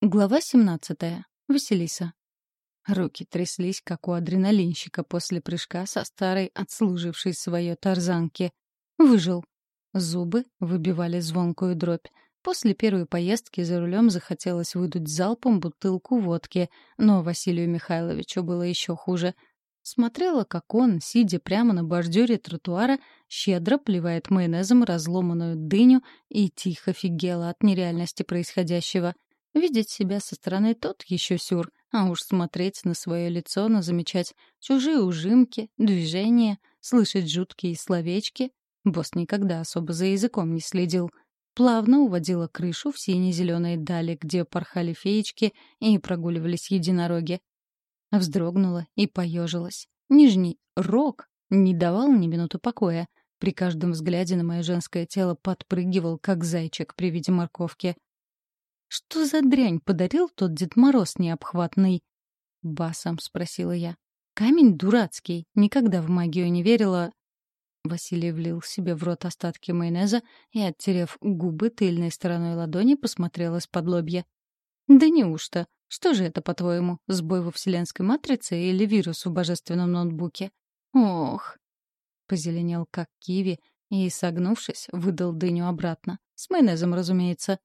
Глава 17. Василиса. Руки тряслись, как у адреналинщика после прыжка со старой, отслужившей свое тарзанки. Выжил. Зубы выбивали звонкую дробь. После первой поездки за рулем захотелось выдуть залпом бутылку водки, но Василию Михайловичу было еще хуже. Смотрела, как он, сидя прямо на бордюре тротуара, щедро плевает майонезом разломанную дыню и тихо фигела от нереальности происходящего — Видеть себя со стороны тот еще сюр, а уж смотреть на свое лицо, на замечать чужие ужимки, движения, слышать жуткие словечки. Босс никогда особо за языком не следил. Плавно уводила крышу в сине-зеленые дали, где порхали феечки и прогуливались единороги. Вздрогнула и поежилась. Нижний рог не давал ни минуты покоя. При каждом взгляде на мое женское тело подпрыгивал, как зайчик при виде морковки — «Что за дрянь подарил тот Дед Мороз необхватный?» — басом спросила я. «Камень дурацкий. Никогда в магию не верила». Василий влил себе в рот остатки майонеза и, оттерев губы тыльной стороной ладони, посмотрел из-под лобья. «Да неужто? Что же это, по-твоему, сбой во вселенской матрице или вирус в божественном ноутбуке? Ох!» Позеленел, как киви, и, согнувшись, выдал дыню обратно. С майонезом, разумеется.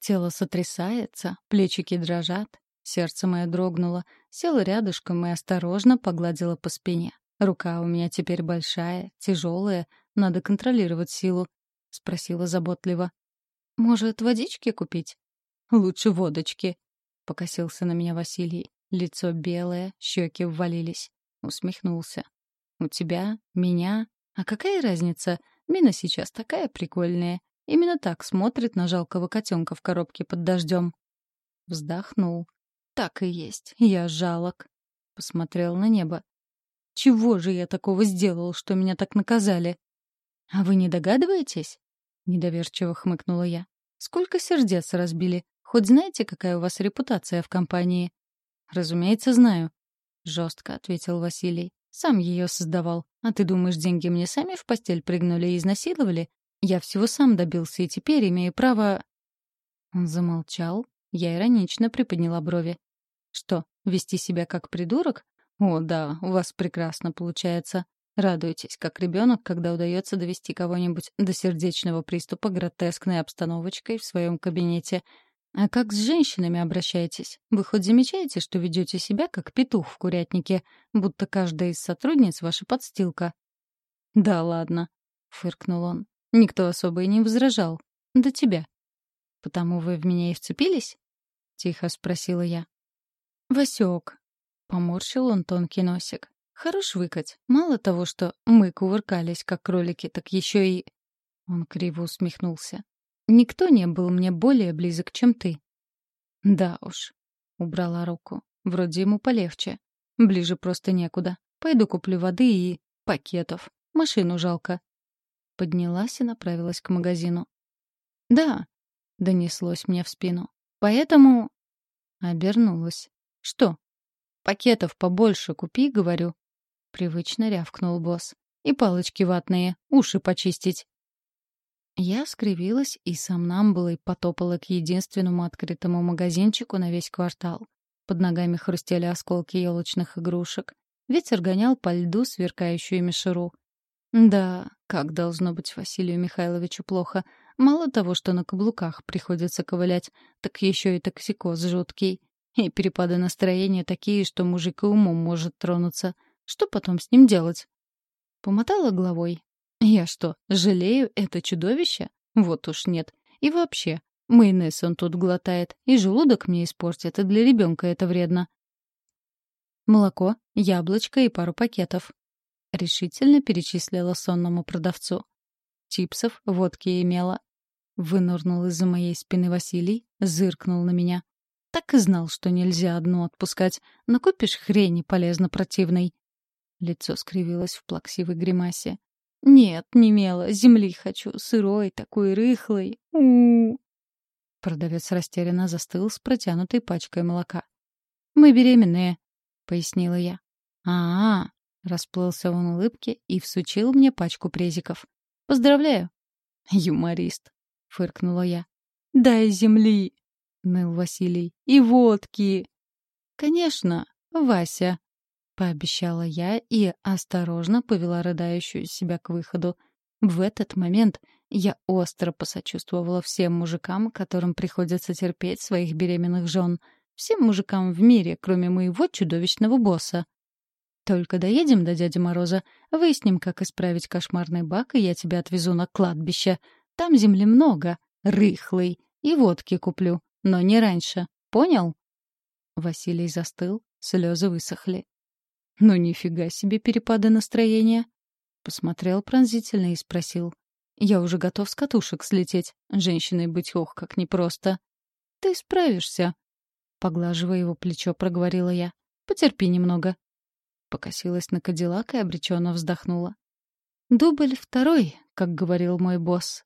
Тело сотрясается, плечики дрожат. Сердце мое дрогнуло, села рядышком и осторожно погладила по спине. Рука у меня теперь большая, тяжелая, надо контролировать силу. Спросила заботливо. «Может, водички купить?» «Лучше водочки», — покосился на меня Василий. Лицо белое, щеки ввалились. Усмехнулся. «У тебя, меня. А какая разница? Мина сейчас такая прикольная. Именно так смотрит на жалкого котенка в коробке под дождем. Вздохнул. Так и есть, я жалок. Посмотрел на небо. Чего же я такого сделал, что меня так наказали? А вы не догадываетесь? Недоверчиво хмыкнула я. Сколько сердец разбили? Хоть знаете, какая у вас репутация в компании? Разумеется, знаю. Жестко ответил Василий. Сам ее создавал. А ты думаешь, деньги мне сами в постель прыгнули и изнасиловали? Я всего сам добился и теперь имею право...» Он замолчал. Я иронично приподняла брови. «Что, вести себя как придурок? О, да, у вас прекрасно получается. Радуйтесь, как ребенок, когда удается довести кого-нибудь до сердечного приступа гротескной обстановочкой в своем кабинете. А как с женщинами обращаетесь? Вы хоть замечаете, что ведете себя как петух в курятнике, будто каждая из сотрудниц ваша подстилка?» «Да ладно», — фыркнул он. Никто особо и не возражал. До тебя. «Потому вы в меня и вцепились?» — тихо спросила я. «Васек», — поморщил он тонкий носик. «Хорош выкать. Мало того, что мы кувыркались, как кролики, так еще и...» Он криво усмехнулся. «Никто не был мне более близок, чем ты». «Да уж», — убрала руку. «Вроде ему полегче. Ближе просто некуда. Пойду куплю воды и... пакетов. Машину жалко. Поднялась и направилась к магазину. «Да», — донеслось мне в спину. «Поэтому...» Обернулась. «Что?» «Пакетов побольше купи, — говорю». Привычно рявкнул босс. «И палочки ватные, уши почистить». Я скривилась и сомнамбулой потопала к единственному открытому магазинчику на весь квартал. Под ногами хрустели осколки елочных игрушек. Ветер гонял по льду сверкающую мишеру. Да, как должно быть Василию Михайловичу плохо. Мало того, что на каблуках приходится ковылять, так еще и токсикоз жуткий. И перепады настроения такие, что мужик и умом может тронуться. Что потом с ним делать? Помотала головой. Я что, жалею это чудовище? Вот уж нет. И вообще, майонез он тут глотает, и желудок мне испортит, и для ребенка это вредно. Молоко, яблочко и пару пакетов. — решительно перечислила сонному продавцу. Чипсов, водки имела. Вынурнул из-за моей спины Василий, зыркнул на меня. Так и знал, что нельзя одну отпускать. Но купишь хрени полезно противной. Лицо скривилось в плаксивой гримасе. «Нет, не мела, земли хочу, сырой, такой рыхлый. у, -у, -у. Продавец растерянно застыл с протянутой пачкой молока. «Мы беременные», — пояснила я. «А-а, Расплылся он улыбки и всучил мне пачку презиков. «Поздравляю!» «Юморист!» — фыркнула я. «Дай земли!» — ныл Василий. «И водки!» «Конечно, Вася!» — пообещала я и осторожно повела рыдающую себя к выходу. В этот момент я остро посочувствовала всем мужикам, которым приходится терпеть своих беременных жен. Всем мужикам в мире, кроме моего чудовищного босса. Только доедем до дяди Мороза, выясним, как исправить кошмарный бак, и я тебя отвезу на кладбище. Там земли много, рыхлый, и водки куплю, но не раньше. Понял? Василий застыл, слезы высохли. «Ну нифига себе перепады настроения!» Посмотрел пронзительно и спросил. «Я уже готов с катушек слететь. Женщиной быть ох, как непросто». «Ты справишься», — поглаживая его плечо, проговорила я. «Потерпи немного. Покосилась на Кадиллак и обреченно вздохнула. «Дубль второй», как говорил мой босс.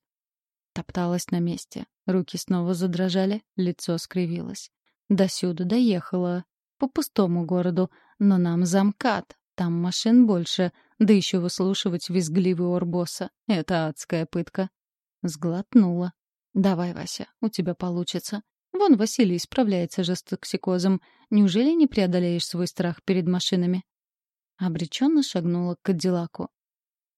Топталась на месте. Руки снова задрожали, лицо скривилось. Досюда доехала. По пустому городу. Но нам замкат. Там машин больше. Да еще выслушивать визгливый ор босса. Это адская пытка. Сглотнула. «Давай, Вася, у тебя получится. Вон Василий справляется же с токсикозом. Неужели не преодолеешь свой страх перед машинами?» Обреченно шагнула к Кадиллаку.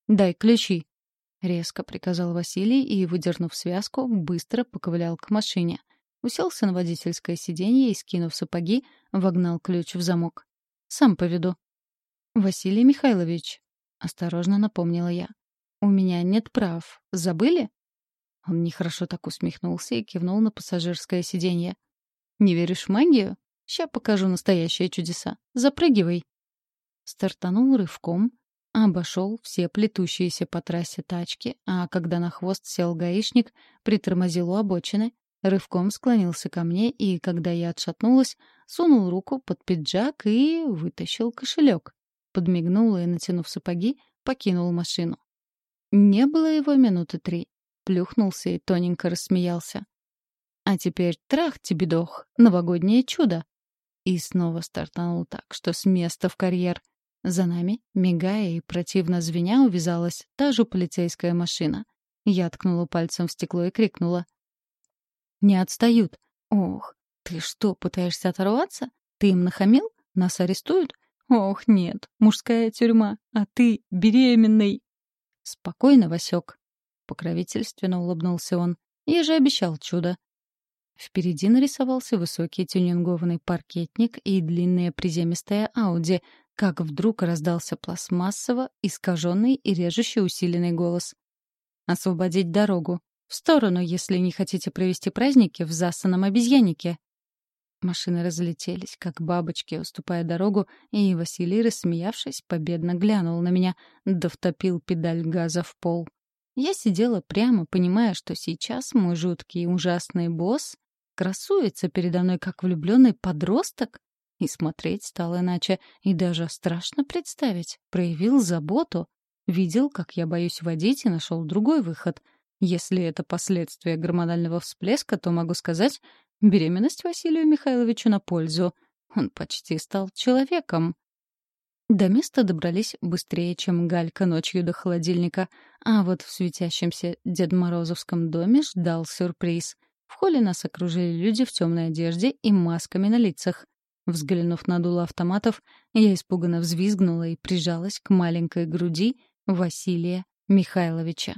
«Дай ключи!» — резко приказал Василий и, выдернув связку, быстро поковылял к машине. Уселся на водительское сиденье и, скинув сапоги, вогнал ключ в замок. «Сам поведу». «Василий Михайлович», — осторожно напомнила я. «У меня нет прав. Забыли?» Он нехорошо так усмехнулся и кивнул на пассажирское сиденье. «Не веришь в магию? Ща покажу настоящие чудеса. Запрыгивай!» Стартанул рывком, обошел все плетущиеся по трассе тачки, а когда на хвост сел гаишник, притормозил у обочины, рывком склонился ко мне и, когда я отшатнулась, сунул руку под пиджак и вытащил кошелек. Подмигнул и, натянув сапоги, покинул машину. Не было его минуты три. Плюхнулся и тоненько рассмеялся. «А теперь трах тебе дох, новогоднее чудо!» И снова стартанул так, что с места в карьер — за нами, мигая и противно звеня, увязалась та же полицейская машина. Я ткнула пальцем в стекло и крикнула. «Не отстают! Ох, ты что, пытаешься оторваться? Ты им нахамил? Нас арестуют? Ох, нет, мужская тюрьма, а ты беременный!» «Спокойно, Васек!» — покровительственно улыбнулся он. «Я же обещал чудо!» Впереди нарисовался высокий тюнингованный паркетник и длинная приземистая Ауди, как вдруг раздался пластмассово искаженный и режущий усиленный голос. «Освободить дорогу. В сторону, если не хотите провести праздники в засаном обезьяннике». Машины разлетелись, как бабочки, уступая дорогу, и Василий, рассмеявшись, победно глянул на меня, да втопил педаль газа в пол. Я сидела прямо, понимая, что сейчас мой жуткий и ужасный босс красуется передо мной, как влюбленный подросток, и смотреть стало иначе, и даже страшно представить. Проявил заботу. Видел, как я боюсь водить, и нашел другой выход. Если это последствия гормонального всплеска, то могу сказать, беременность Василию Михайловичу на пользу. Он почти стал человеком. До места добрались быстрее, чем Галька ночью до холодильника, а вот в светящемся Дед Морозовском доме ждал сюрприз. В холле нас окружили люди в темной одежде и масками на лицах. Взглянув на дуло автоматов, я испуганно взвизгнула и прижалась к маленькой груди Василия Михайловича.